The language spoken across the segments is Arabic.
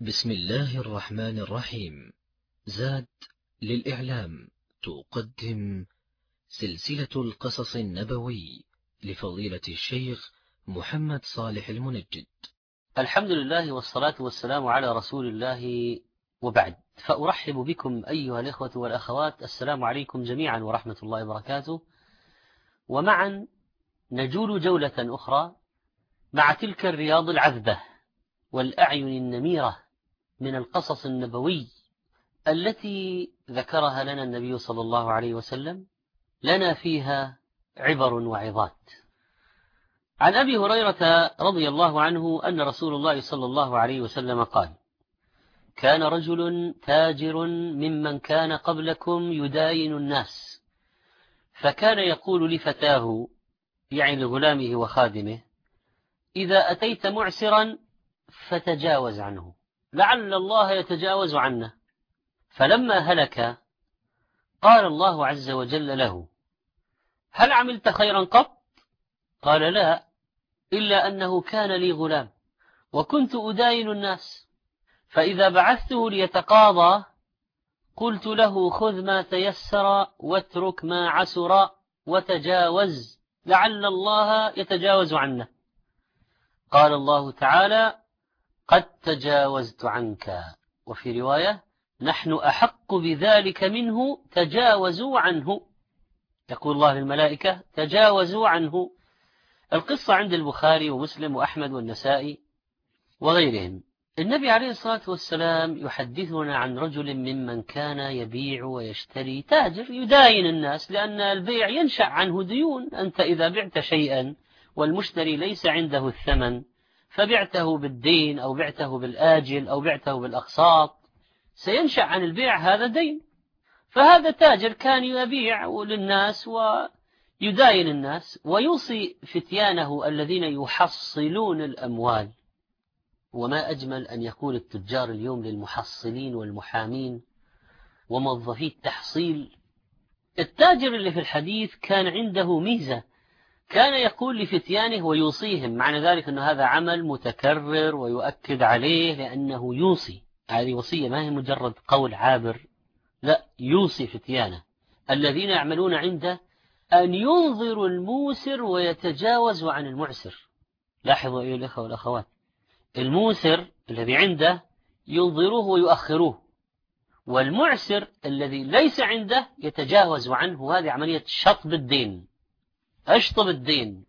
بسم الله الرحمن الرحيم. زاد للإعلام. تقدم سلسلة القصص النبوي لفضيلة الشيخ محمد صالح المنجد. الحمد لله والصلاة والسلام على رسول الله وبعد. فأرحب بكم أيها الإخوة والأخوات. السلام عليكم جميعا ورحمة الله وبركاته. ومعا نجول جولة أخرى مع تلك الرياض العذبة والأعين النميرة من القصص النبوي التي ذكرها لنا النبي صلى الله عليه وسلم لنا فيها عبر وعظات. عن أبي هريرة رضي الله عنه أن رسول الله صلى الله عليه وسلم قال كان رجل تاجر ممن كان قبلكم يداين الناس فكان يقول لفتاه يعني لغلامه وخادمه إذا أتيت معسرا فتجاوز عنه لعل الله يتجاوز عنا فلما هلك قال الله عز وجل له هل عملت خيرا قط؟ قال لا إلا أنه كان لي غلام وكنت أداين الناس. فإذا بعثته ليتقاضى قلت له خذ ما تيسر واترك ما عسر وتجاوز. لعل الله يتجاوز عنا قال الله تعالى قد تجاوزت عنك. وفي رواية نحن أحق بذلك منه تجاوزوا عنه. يقول الله للملائكة تجاوزوا عنه. القصة عند البخاري ومسلم وأحمد والنسائي وغيرهم. النبي عليه الصلاة والسلام يحدثنا عن رجل ممن كان يبيع ويشتري تاجر يداين الناس لأن البيع ينشأ عنه ديون. أنت إذا بعت شيئا والمشتري ليس عنده الثمن. فبعته بالدين أو بعته بالآجل أو بعته بالأقساط سينشأ عن البيع هذا دين. فهذا تاجر كان يبيع للناس ويداين الناس ويوصي فتيانه الذين يحصلون الأموال. وما أجمل أن يقول التجار اليوم للمحصلين والمحامين وموظفي التحصيل. التاجر اللي في الحديث كان عنده ميزة كان يقول لفتيانه ويوصيهم معنى ذلك أن هذا عمل متكرر ويؤكد عليه لأنه يوصي. هذه وصية ما هي مجرد قول عابر لا يوصي فتيانه. الذين يعملون عنده أن ينظروا الموسر ويتجاوز عن المعسر. لاحظوا أيها الأخوة والأخوات الموسر الذي عنده ينظروه ويؤخروه والمعسر الذي ليس عنده يتجاوز عنه. هذه عملية شطب الدين. أشطب الدين.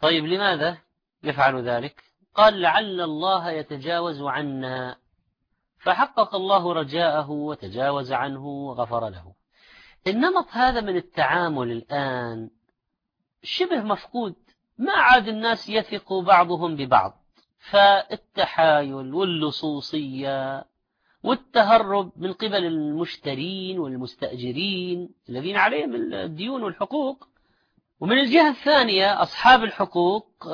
طيب لماذا يفعل ذلك؟ قال لعل الله يتجاوز عنا. فحقق الله رجاءه وتجاوز عنه وغفر له. النمط هذا من التعامل الآن شبه مفقود. ما عاد الناس يثق بعضهم ببعض. فالتحايل واللصوصية والتهرب من قبل المشترين والمستأجرين الذين عليهم الديون والحقوق ومن الجهة الثانية أصحاب الحقوق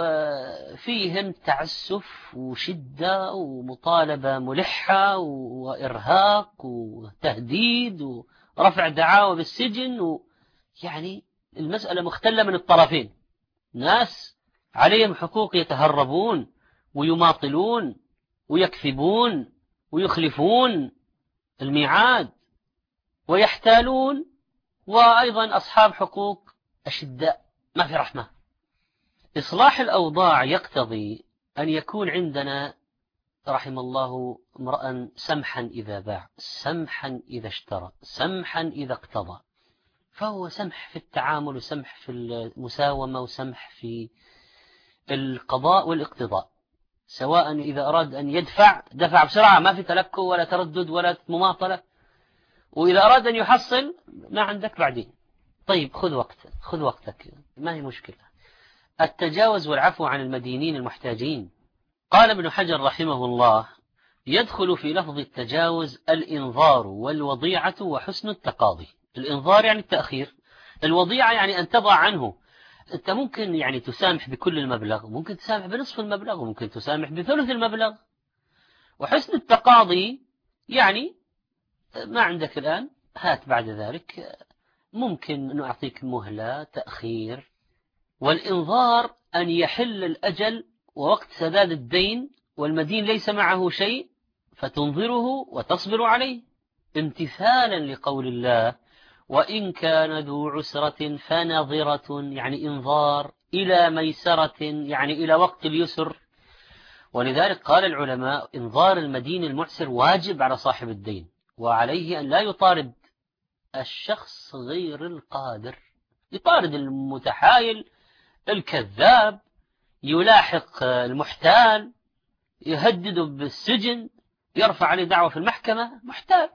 فيهم تعسف وشدة ومطالبة ملحة وإرهاق وتهديد ورفع دعاوى بالسجن يعني المسألة مختلة من الطرفين. ناس عليهم حقوق يتهربون ويماطلون ويكذبون ويخلفون الميعاد ويحتالون وأيضا أصحاب حقوق أشداء ما في رحمة. إصلاح الأوضاع يقتضي أن يكون عندنا رحم الله امرأ سمحا إذا باع سمحا إذا اشترى سمحا إذا اقتضى. فهو سمح في التعامل وسمح في المساومة وسمح في القضاء والاقتضاء. سواء إذا أراد أن يدفع دفع بسرعة ما في تلكؤ ولا تردد ولا مماطلة. وإذا أراد أن يحصل ما عندك بعدين. طيب خذ وقت خذ وقتك ما هي مشكلة. التجاوز والعفو عن المدينين المحتاجين. قال ابن حجر رحمه الله يدخل في لفظ التجاوز الإنظار والوضيعة وحسن التقاضي. الإنظار يعني التأخير الوضيعة يعني أن تضع عنه. أنت ممكن يعني تسامح بكل المبلغ ممكن تسامح بنصف المبلغ وممكن تسامح بثلث المبلغ. وحسن التقاضي يعني ما عندك الآن هات بعد ذلك ممكن أن أعطيك مهلة تأخير. والإنظار أن يحل الأجل ووقت سداد الدين والمدين ليس معه شيء فتنظره وتصبر عليه. امتثالا لقول الله وإن كان ذو عسرة فنظرة يعني إنظار إلى ميسرة يعني إلى وقت اليسر. ولذلك قال العلماء إنظار المدين المعسر واجب على صاحب الدين وعليه أن لا يطارد الشخص غير القادر يطارد المتحايل الكذاب يلاحق المحتال يهدده بالسجن يرفع عليه دعوة في المحكمة محتال.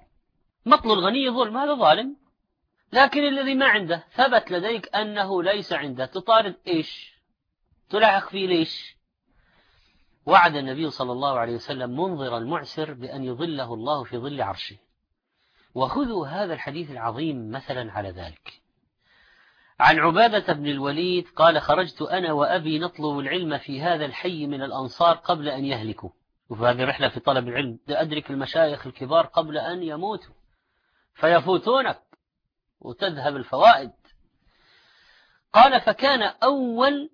مطل الغني ظلم هذا ظالم. لكن الذي ما عنده ثبت لديك أنه ليس عنده. تطارد إيش؟ تلاحق فيه ليش؟ وعد النبي صلى الله عليه وسلم منظر المعسر بأن يظله الله في ظل عرشه. وخذوا هذا الحديث العظيم مثلا على ذلك. عن عبادة بن الوليد قال خرجت أنا وأبي نطلب العلم في هذا الحي من الأنصار قبل أن يهلكوا. وفي هذه الرحلة في طلب العلم أدرك المشايخ الكبار قبل أن يموتوا. فيفوتونك وتذهب الفوائد. قال فكان أول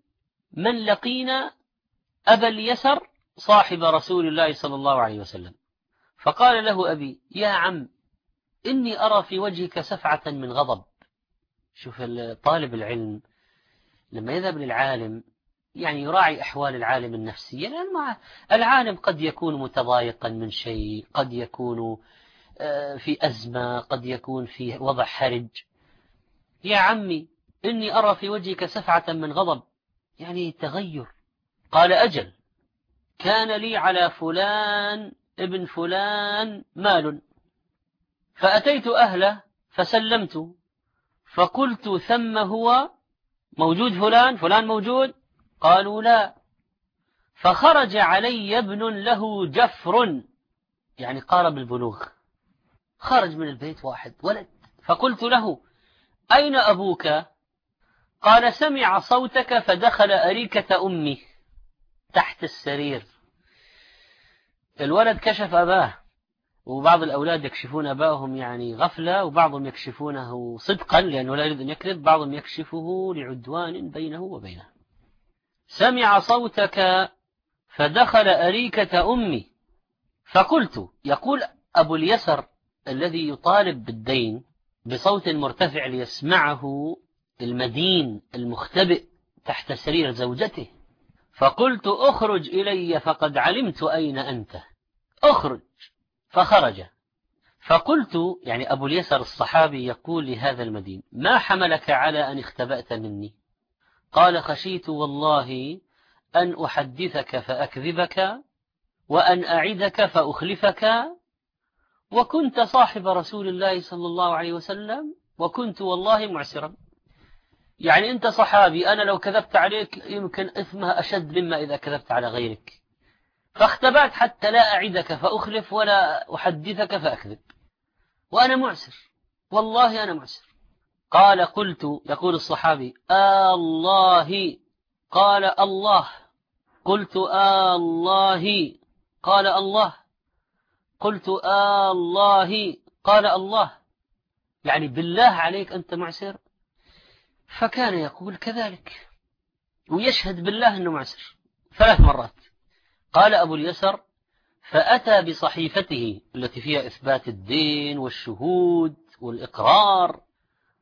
من لقينا أبا اليسر صاحب رسول الله صلى الله عليه وسلم. فقال له أبي يا عم إني أرى في وجهك سفعة من غضب. شوف طالب العلم لما يذهب للعالم يعني يراعي أحوال العالم النفسية. لأن العالم قد يكون متضايقا من شيء قد يكون آه، في أزمة قد يكون في وضع حرج. يا عمي إني أرى في وجهك سفعة من غضب. يعني تغير. قال أجل كان لي على فلان ابن فلان مال. فأتيت أهله فسلمت فقلت ثم هو موجود فلان فلان موجود؟ قالوا لا. فخرج علي ابن له جفر يعني قارب البلوغ. خرج من البيت واحد ولد. فقلت له أين أبوك؟ قال سمع صوتك فدخل أريكة أمي تحت السرير. الولد كشف أباه. وبعض الأولاد يكشفون أباهم يعني غفلة وبعضهم يكشفونه صدقا لأنه لا يريد أن يكذب بعضهم يكشفه لعدوان بينه وبينه. سمع صوتك فدخل أريكة أمي. فقلت يقول أبو اليسر الذي يطالب بالدين بصوت مرتفع ليسمعه المدين المختبئ تحت سرير زوجته. فقلت اخرج إلي فقد علمت أين أنت. اخرج. فخرج. فقلت يعني أبو اليسر الصحابي يقول لهذا المدين ما حملك على أن اختبأت مني؟ قال خشيت والله أن أحدثك فأكذبك وأن أعدك فأخلفك وكنت صاحب رسول الله صلى الله عليه وسلم وكنت والله معسرا. يعني أنت صحابي أنا لو كذبت عليك يمكن إثمها أشد مما إذا كذبت على غيرك. فاختبأت حتى لا أعدك فأخلف ولا أحدثك فأكذب. وأنا معسر. والله أنا معسر. قال قلت يقول الصحابي آه الله قال الله. قلت آه الله قال الله. قلت آه الله قال الله. يعني بالله عليك أنت معسر؟ فكان يقول كذلك. ويشهد بالله أنه معسر. ثلاث مرات. قال أبو اليسر فأتى بصحيفته التي فيها إثبات الدين والشهود والإقرار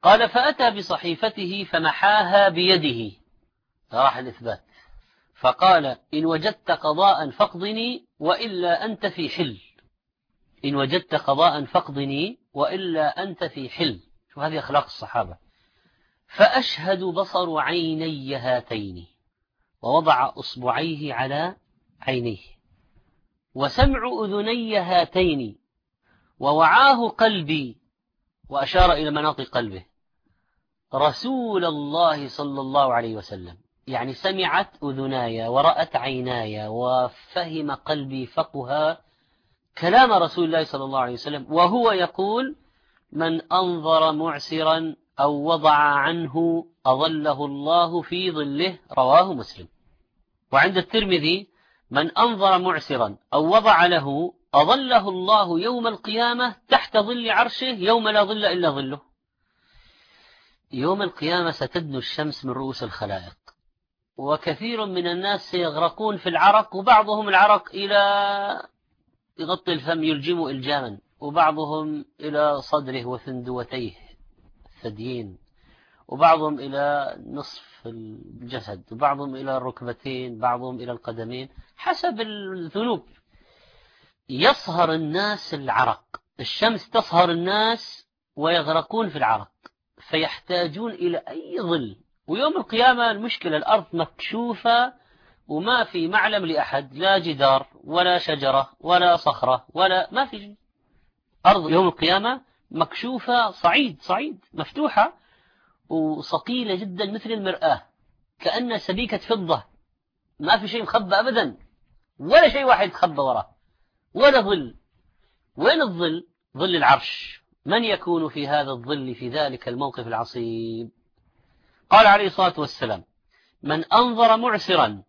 قال فأتى بصحيفته فمحاها بيده. راح الإثبات. فقال إن وجدت قضاء فاقضني وإلا أنت في حل. إن وجدت قضاء فاقضني وإلا أنت في حل. شو هذه أخلاق الصحابة. فأشهد بصر عيني هاتين ووضع أصبعيه على عينيه. وسمع أذني هاتين ووعاه قلبي وأشار إلى مناطق قلبه. رسول الله صلى الله عليه وسلم يعني سمعت أذناي ورأت عيناي وفهم قلبي فقها كلام رسول الله صلى الله عليه وسلم. وهو يقول من أنظر معسرا أو وضع عنه أظله الله في ظله. رواه مسلم. وعند الترمذي من أنظر معسرا أو وضع له أظله الله يوم القيامة تحت ظل عرشه يوم لا ظل إلا ظله. يوم القيامة ستدنو الشمس من رؤوس الخلائق. وكثير من الناس سيغرقون في العرق وبعضهم العرق إلى يغطي الفم يلجم إلجاما وبعضهم إلى صدره وثندوتيه الثديين وبعضهم إلى نصف الجسد وبعضهم إلى الركبتين بعضهم إلى القدمين حسب الذنوب. يصهر الناس العرق. الشمس تصهر الناس ويغرقون في العرق. فيحتاجون إلى أي ظل. ويوم القيامة المشكلة الأرض مكشوفة وما في معلم لأحد لا جدار ولا شجرة ولا صخرة ولا ما في أرض يوم القيامة مكشوفة صعيد صعيد مفتوحة. وصقيلة جدا مثل المرآة كأنها سبيكة فضة. ما في شيء مخبى أبدا ولا شيء واحد مخبى وراه. ولا ظل. وين الظل؟ ظل العرش. من يكون في هذا الظل في ذلك الموقف العصيب؟ قال عليه الصلاة والسلام من أنظر معسرا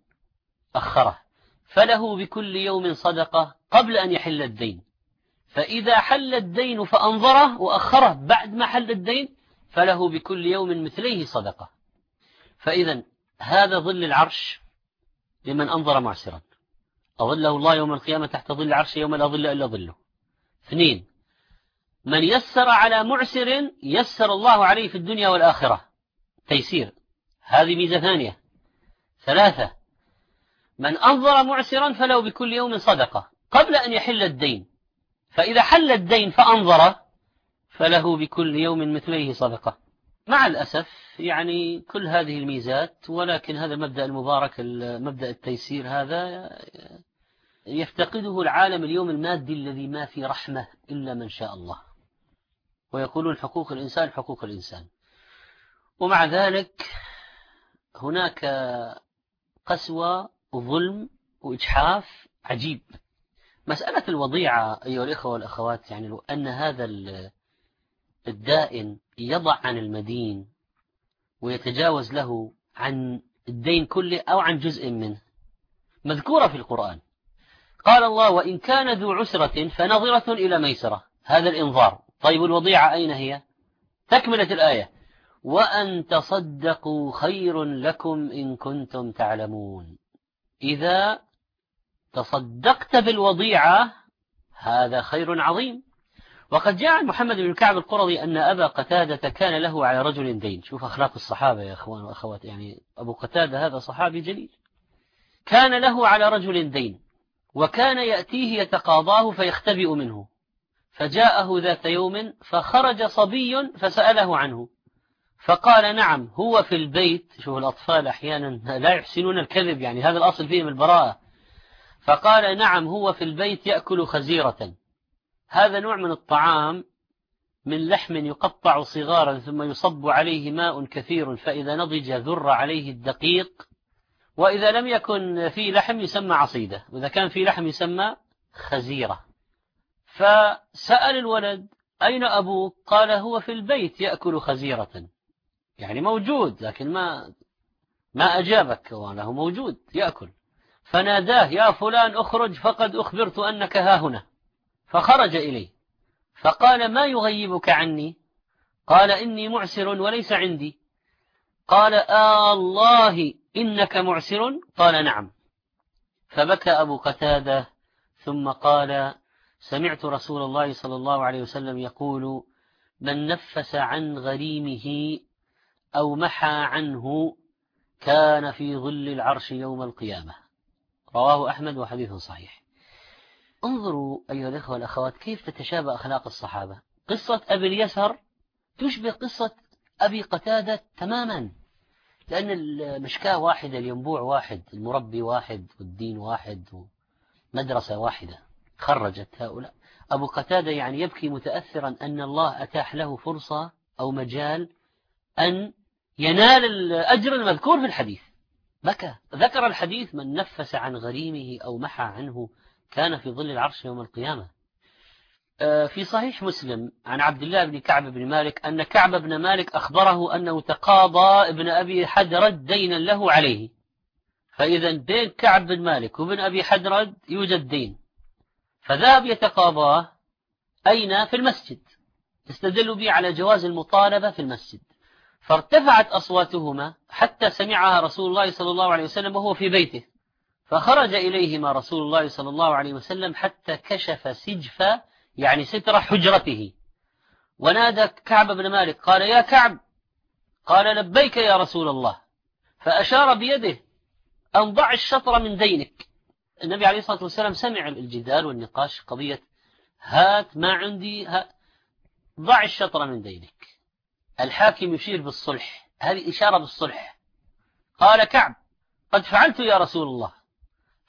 أخره. فله بكل يوم صدقة قبل أن يحل الدين. فإذا حل الدين فأنظره وأخره بعد ما حل الدين فله بكل يوم مثليه صدقة. فإذا هذا ظل العرش لمن أنظر معسرا. أظله الله يوم القيامة تحت ظل العرش يوم لا ظل إلا ظله. اثنين من يسر على معسر يسر الله عليه في الدنيا والآخرة. تيسير هذه ميزة ثانية. ثلاثة من أنظر معسرا فله بكل يوم صدقة. قبل أن يحل الدين فإذا حل الدين فأنظر فله بكل يوم مثليه صدقة. مع الأسف يعني كل هذه الميزات ولكن هذا المبدأ المبارك مبدأ التيسير هذا يفتقده العالم اليوم المادي الذي ما في رحمة إلا من شاء الله. ويقولون حقوق الإنسان حقوق الإنسان. ومع ذلك هناك قسوة وظلم وإجحاف عجيب. مسألة الوضيعة أيها الإخوة والأخوات يعني لو أن هذا الدائن يضع عن المدين ويتجاوز له عن الدين كله أو عن جزء منه. مذكورة في القرآن. قال الله وإن كان ذو عسرة فنظرة إلى ميسرة. هذا الإنظار. طيب الوضيعة أين هي؟ تكملة الآية. وأن تصدقوا خير لكم إن كنتم تعلمون. إذا تصدقت بالوضيعة هذا خير عظيم. وقد جاء عن محمد بن كعب القرظي أن أبا قتادة كان له على رجل دين. شوف أخلاق الصحابة يا أخوان وأخوات يعني أبو قتادة هذا صحابي جليل. كان له على رجل دين وكان يأتيه يتقاضاه فيختبئ منه. فجاءه ذات يوم فخرج صبي فسأله عنه. فقال نعم هو في البيت. شوف الأطفال أحيانا لا يحسنون الكذب يعني هذا الأصل فيهم البراءة. فقال نعم هو في البيت يأكل خزيرة. هذا نوع من الطعام من لحم يقطع صغارا ثم يصب عليه ماء كثير فإذا نضج ذر عليه الدقيق وإذا لم يكن في لحم يسمى عصيدة وإذا كان في لحم يسمى خزيرة. فسأل الولد أين أبوك؟ قال هو في البيت يأكل خزيرة. يعني موجود لكن ما ما أجابك وأنه موجود يأكل. فناداه يا فلان اخرج فقد أخبرت أنك ها هنا. فخرج إليه فقال ما يغيبك عني؟ قال إني معسر وليس عندي. قال آه الله إنك معسر؟ قال نعم. فبكى أبو قتادة ثم قال سمعت رسول الله صلى الله عليه وسلم يقول من نفس عن غريمه أو محى عنه كان في ظل العرش يوم القيامة. رواه أحمد وحديث صحيح. انظروا أيها الأخوة والأخوات كيف تتشابه أخلاق الصحابة. قصة أبي اليسر تشبه قصة أبي قتادة تماما لأن المشكاة واحدة الينبوع واحد المربي واحد والدين واحد ومدرسة واحدة خرجت هؤلاء. أبو قتادة يعني يبكي متأثرا أن الله أتاح له فرصة أو مجال أن ينال الأجر المذكور في الحديث. بكى. ذكر الحديث من نفس عن غريمه أو محى عنه كان في ظل العرش يوم القيامة. آه، في صحيح مسلم عن عبد الله بن كعب بن مالك أن كعب بن مالك أخبره أنه تقاضى ابن أبي حدرد دينا له عليه. فإذا بين كعب بن مالك وابن أبي حدرد يوجد دين. فذهب يتقاضاه أين؟ في المسجد. استدلوا به على جواز المطالبة في المسجد. فارتفعت أصواتهما حتى سمعها رسول الله صلى الله عليه وسلم وهو في بيته. فخرج إليهما رسول الله صلى الله عليه وسلم حتى كشف سجف يعني ستر حجرته. ونادى كعب بن مالك قال يا كعب! قال لبيك يا رسول الله. فأشار بيده أن ضع الشطر من دينك. النبي عليه الصلاة والسلام سمع الجدال والنقاش قضية هات ما عندي هات ضع الشطر من دينك. الحاكم يشير بالصلح هذه إشارة بالصلح. قال كعب قد فعلت يا رسول الله.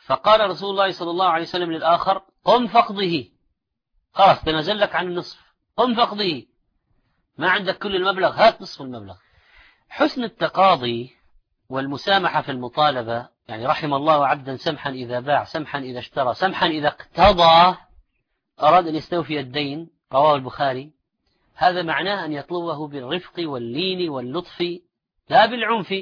فقال رسول الله صلى الله عليه وسلم للآخر قم فقضه خلاص تنزل لك عن النصف. قم فقضه ما عندك كل المبلغ هات نصف المبلغ. حسن التقاضي والمسامحة في المطالبة يعني رحم الله عبدا سمحا إذا باع سمحا إذا اشترى سمحا إذا اقتضى أراد أن يستوفي الدين رواه البخاري. هذا معناه أن يطلبه بالرفق واللين واللطف لا بالعنف.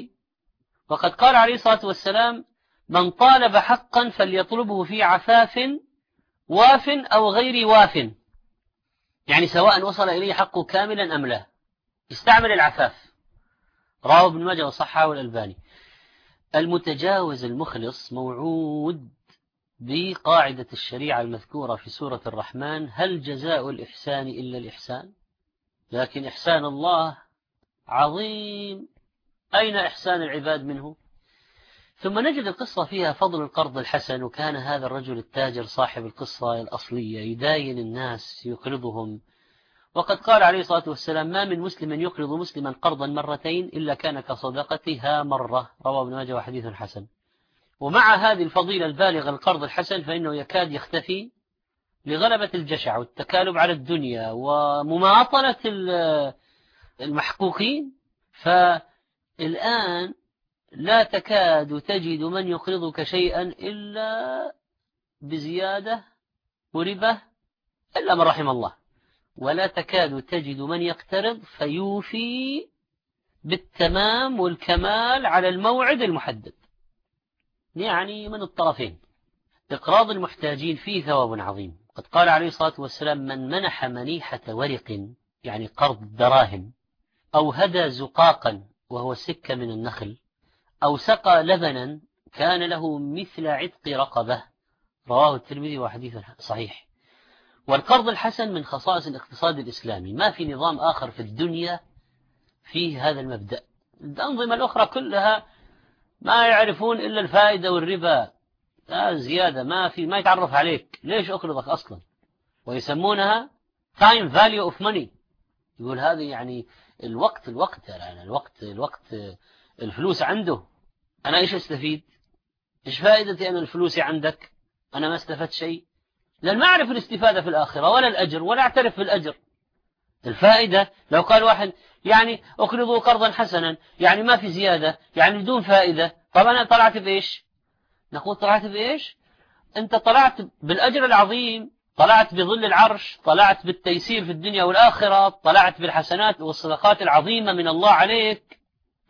وقد قال عليه الصلاة والسلام من طالب حقا فليطلبه في عفاف واف أو غير واف. يعني سواء وصل إليه حقه كاملا أم لا. استعمل العفاف. رواه ابن ماجه وصححه الألباني. المتجاوز المخلص موعود بقاعدة الشريعة المذكورة في سورة الرحمن. هل جزاء الإحسان إلا الإحسان؟ لكن إحسان الله عظيم. أين إحسان العباد منه؟ ثم نجد القصة فيها فضل القرض الحسن وكان هذا الرجل التاجر صاحب القصة الأصلية يداين الناس يقرضهم. وقد قال عليه الصلاة والسلام ما من مسلم يقرض مسلما قرضا مرتين إلا كان كصدقتها مرة. رواه ابن ماجه وحديث حسن. ومع هذه الفضيلة البالغة القرض الحسن فإنه يكاد يختفي لغلبة الجشع والتكالب على الدنيا ومماطلة المحقوقين. فالآن لا تكاد تجد من يقرضك شيئا إلا بزيادة وربة إلا من رحم الله. ولا تكاد تجد من يقترض فيوفي بالتمام والكمال على الموعد المحدد. يعني من الطرفين. إقراض المحتاجين فيه ثواب عظيم. قد قال عليه الصلاة والسلام من منح منيحة ورق يعني قرض دراهم أو هدى زقاقا وهو سكة من النخل أو سقى لبنا كان له مثل عتق رقبة. رواه الترمذي وحديث صحيح. والقرض الحسن من خصائص الاقتصاد الإسلامي. ما في نظام آخر في الدنيا فيه هذا المبدأ. الأنظمة الأخرى كلها ما يعرفون إلا الفائدة والربا. لا زيادة ما في ما يتعرف عليك. ليش أقرضك أصلا؟ ويسمونها time value of money. يقول هذه يعني الوقت الوقت يعني الوقت الوقت الفلوس عنده أنا إيش أستفيد؟ إيش فائدتي أنا الفلوس عندك؟ أنا ما استفدت شيء. لأن ما أعرف الاستفادة في الآخرة ولا الأجر ولا أعترف بالأجر الفائدة لو قال واحد يعني أقرضوا قرضا حسنا يعني ما في زيادة يعني بدون فائدة طب أنا طلعت بإيش؟ نقول طلعت بإيش؟ أنت طلعت بالأجر العظيم طلعت بظل العرش طلعت بالتيسير في الدنيا والآخرة طلعت بالحسنات والصدقات العظيمة من الله عليك.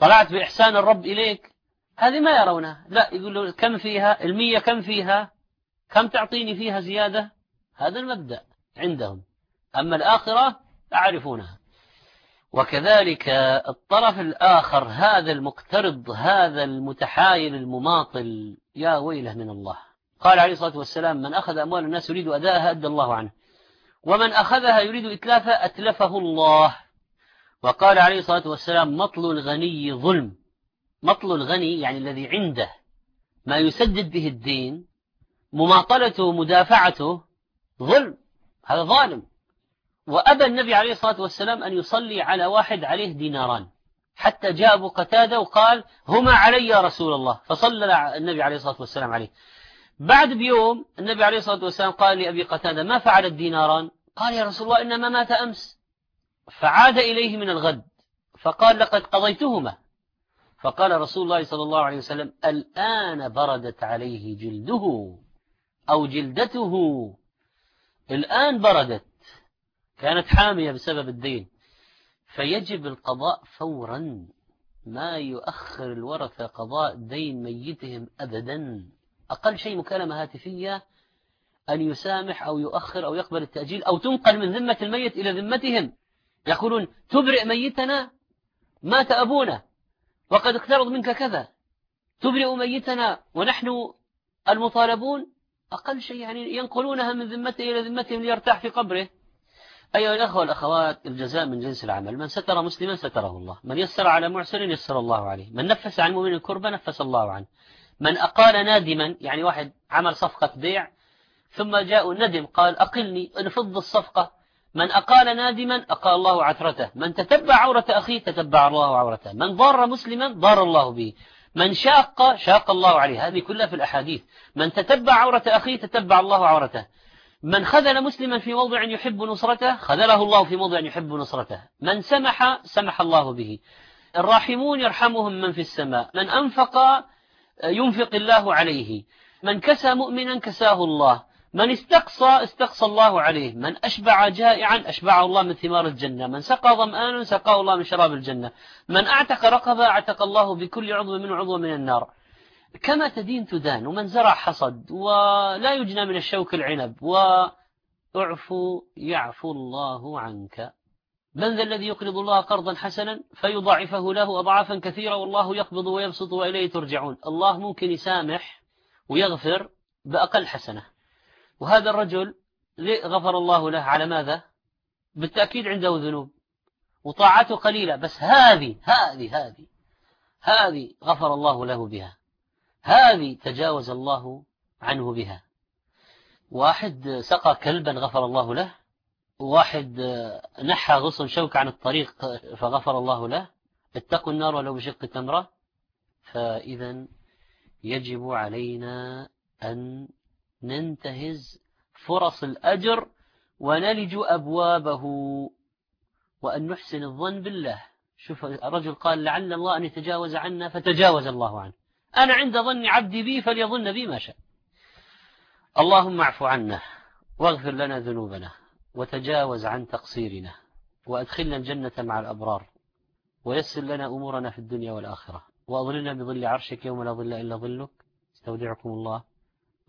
طلعت بإحسان الرب إليك؟ هذه ما يرونها. لا يقولوا كم فيها؟ المية كم فيها؟ كم تعطيني فيها زيادة؟ هذا المبدأ عندهم. أما الآخرة يعرفونها. وكذلك الطرف الآخر هذا المقترض هذا المتحايل المماطل يا ويله من الله. قال عليه الصلاة والسلام من أخذ أموال الناس يريد أداءها أدى الله عنه. ومن أخذها يريد إتلافها أتلفه الله. وقال عليه الصلاة والسلام مطل الغني ظلم. مطل الغني يعني الذي عنده ما يسدد به الدين مماطلته ومدافعته ظلم. هذا ظالم. وأبى النبي عليه الصلاة والسلام أن يصلي على واحد عليه ديناران. حتى جاء أبو قتادة وقال هما علي يا رسول الله. فصلى النبي عليه الصلاة والسلام عليه. بعد بيوم النبي عليه الصلاة والسلام قال لأبي قتادة ما فعل الديناران؟ قال يا رسول الله إنما مات أمس. فعاد إليه من الغد فقال لقد قضيتهما. فقال رسول الله صلى الله عليه وسلم الآن بردت عليه جلده أو جلدته. الآن بردت كانت حامية بسبب الدين. فيجب القضاء فورا ما يؤخر الورثة قضاء دين ميتهم أبدا. أقل شيء مكالمة هاتفية أن يسامح أو يؤخر أو يقبل التأجيل أو تنقل من ذمة الميت إلى ذمتهم. يقولون تبرئ ميتنا مات أبونا وقد اقترض منك كذا. تبرئ ميتنا ونحن المطالبون. أقل شيء يعني ينقلونها من ذمته إلى ذمتهم ليرتاح في قبره. أيها الأخوة والأخوات الجزاء من جنس العمل. من ستر مسلما ستره الله. من يسر على معسر يسر الله عليه. من نفس عن مؤمن كربة نفس الله عنه. من أقال نادما يعني واحد عمل صفقة بيع ثم جاء ندم قال أقلني انفض الصفقة. من أقال نادما أقال الله عثرته. من تتبع عورة أخيه تتبع الله عورته. من ضار مسلما ضار الله به. من شاق شاق الله عليه. هذه كلها في الأحاديث. من تتبع عورة أخيه تتبع الله عورته. من خذل مسلما في موضع يحب نصرته خذله الله في موضع يحب نصرته. من سمح سمح الله به. الراحمون يرحمهم من في السماء. من أنفق ينفق الله عليه. من كسى مؤمنا كساه الله. من استقصى استقصى الله عليه. من أشبع جائعا أشبعه الله من ثمار الجنة. من سقى ظمآنا سقاه الله من شراب الجنة. من أعتق رقبة أعتق الله بكل عضو من عضو من النار. كما تدين تدان ومن زرع حصد ولا يجنى من الشوك العنب. واعفو يعفو الله عنك. من ذا الذي يقرض الله قرضا حسنا فيضاعفه له أضعافا كثيرة والله يقبض ويبسط وإليه ترجعون. الله ممكن يسامح ويغفر بأقل حسنة. وهذا الرجل غفر الله له على ماذا؟ بالتأكيد عنده ذنوب وطاعته قليلة بس هذه هذه هذه هذه غفر الله له بها هذه تجاوز الله عنه بها. واحد سقى كلبا غفر الله له واحد نحى غصن شوك عن الطريق فغفر الله له. اتقوا النار ولو بشق تمرة فإذا يجب علينا أن ننتهز فرص الأجر ونلج أبوابه وأن نحسن الظن بالله. شوف الرجل قال لعل الله أن يتجاوز عنا فتجاوز الله عنه. أنا عند ظن عبدي بي فليظن بي ما شاء. اللهم اعف عنا واغفر لنا ذنوبنا وتجاوز عن تقصيرنا وأدخلنا الجنة مع الأبرار ويسر لنا أمورنا في الدنيا والآخرة وأظلنا بظل عرشك يوم لا ظل إلا ظلك. استودعكم الله.